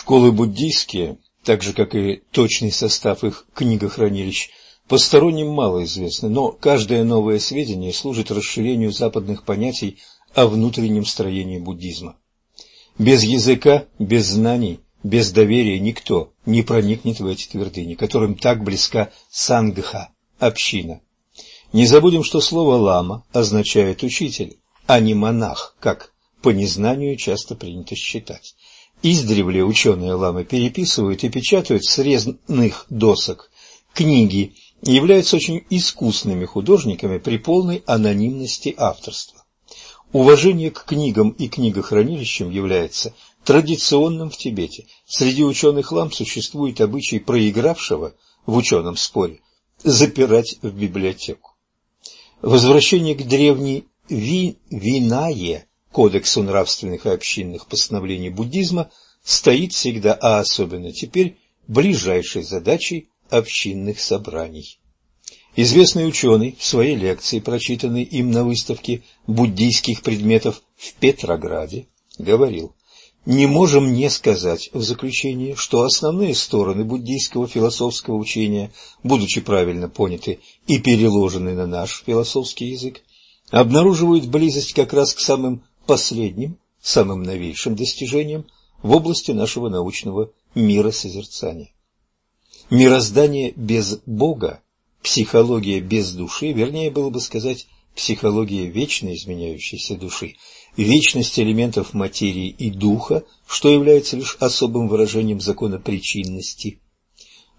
Школы буддийские, так же как и точный состав их книгохранилищ, посторонним мало известны, но каждое новое сведение служит расширению западных понятий о внутреннем строении буддизма. Без языка, без знаний, без доверия никто не проникнет в эти твердыни, которым так близка сангха – община. Не забудем, что слово «лама» означает «учитель», а не «монах», как по незнанию часто принято считать. Издревле ученые ламы переписывают и печатают с резных досок книги и являются очень искусными художниками при полной анонимности авторства. Уважение к книгам и книгохранилищам является традиционным в Тибете. Среди ученых лам существует обычай проигравшего в ученом споре запирать в библиотеку. Возвращение к древней ви, винае кодексу нравственных и общинных постановлений буддизма стоит всегда, а особенно теперь, ближайшей задачей общинных собраний. Известный ученый в своей лекции, прочитанной им на выставке буддийских предметов в Петрограде, говорил, «Не можем не сказать в заключении, что основные стороны буддийского философского учения, будучи правильно поняты и переложены на наш философский язык, обнаруживают близость как раз к самым последним, самым новейшим достижением в области нашего научного миросозерцания. Мироздание без Бога, психология без души, вернее было бы сказать, психология вечно изменяющейся души, вечность элементов материи и духа, что является лишь особым выражением закона причинности,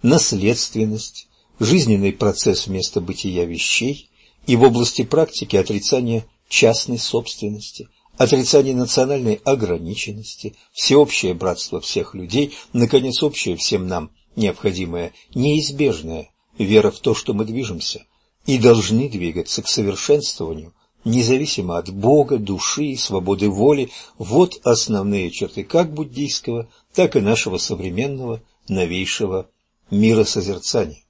наследственность, жизненный процесс вместо бытия вещей и в области практики отрицание частной собственности – отрицание национальной ограниченности, всеобщее братство всех людей, наконец, общее всем нам необходимое, неизбежное вера в то, что мы движемся и должны двигаться к совершенствованию, независимо от Бога, души, свободы воли. Вот основные черты как буддийского, так и нашего современного, новейшего миросозерцания.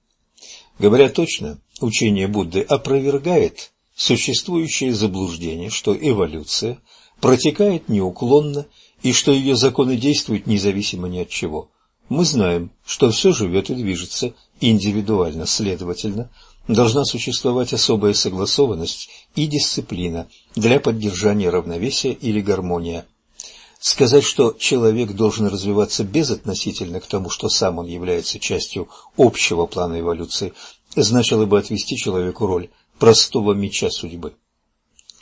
Говоря точно, учение Будды опровергает существующее заблуждение, что эволюция протекает неуклонно и что ее законы действуют независимо ни от чего. Мы знаем, что все живет и движется индивидуально, следовательно, должна существовать особая согласованность и дисциплина для поддержания равновесия или гармонии. Сказать, что человек должен развиваться безотносительно к тому, что сам он является частью общего плана эволюции, значило бы отвести человеку роль простого меча судьбы.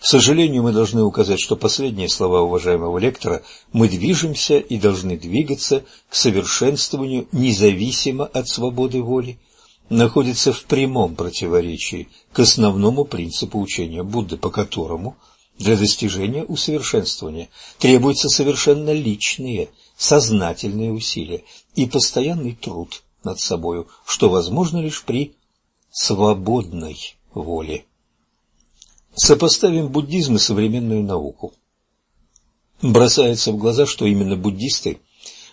К сожалению, мы должны указать, что последние слова уважаемого лектора «мы движемся и должны двигаться к совершенствованию независимо от свободы воли» находятся в прямом противоречии к основному принципу учения Будды, по которому для достижения усовершенствования требуются совершенно личные, сознательные усилия и постоянный труд над собою, что возможно лишь при свободной воле. Сопоставим буддизм и современную науку. Бросается в глаза, что именно буддисты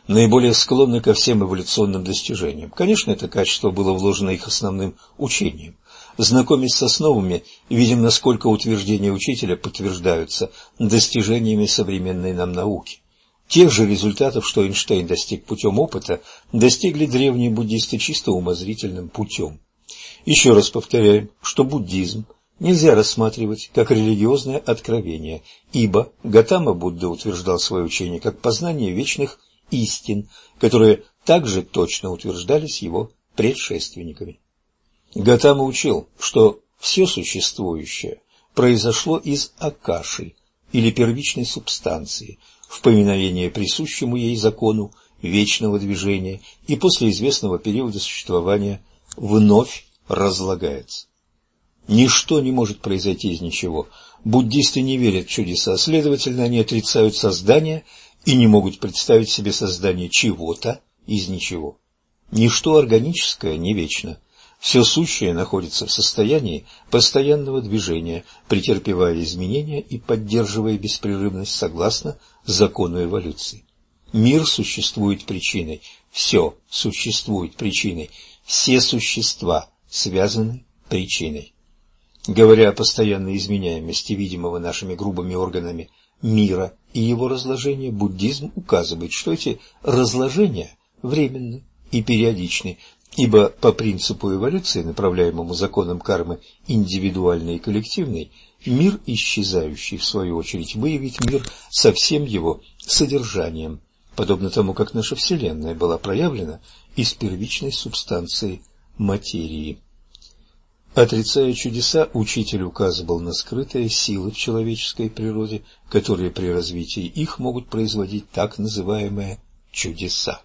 наиболее склонны ко всем эволюционным достижениям. Конечно, это качество было вложено их основным учением. Знакомясь с основами, видим, насколько утверждения учителя подтверждаются достижениями современной нам науки. Тех же результатов, что Эйнштейн достиг путем опыта, достигли древние буддисты чисто умозрительным путем. Еще раз повторяю, что буддизм нельзя рассматривать как религиозное откровение, ибо Гатама Будда утверждал свое учение как познание вечных истин, которые также точно утверждались его предшественниками. Гатама учил, что все существующее произошло из акаши или первичной субстанции, в поминовение присущему ей закону вечного движения и после известного периода существования вновь разлагается. Ничто не может произойти из ничего. Буддисты не верят в чудеса, следовательно, они отрицают создание и не могут представить себе создание чего-то из ничего. Ничто органическое не вечно. Все сущее находится в состоянии постоянного движения, претерпевая изменения и поддерживая беспрерывность согласно закону эволюции. Мир существует причиной, все существует причиной, все существа связаны причиной. Говоря о постоянной изменяемости видимого нашими грубыми органами мира и его разложения буддизм указывает, что эти разложения временны и периодичны, ибо по принципу эволюции, направляемому законом кармы индивидуальной и коллективной, мир исчезающий, в свою очередь, выявит мир со всем его содержанием, подобно тому, как наша Вселенная была проявлена из первичной субстанции материи. Отрицая чудеса, учитель указывал на скрытые силы в человеческой природе, которые при развитии их могут производить так называемые чудеса.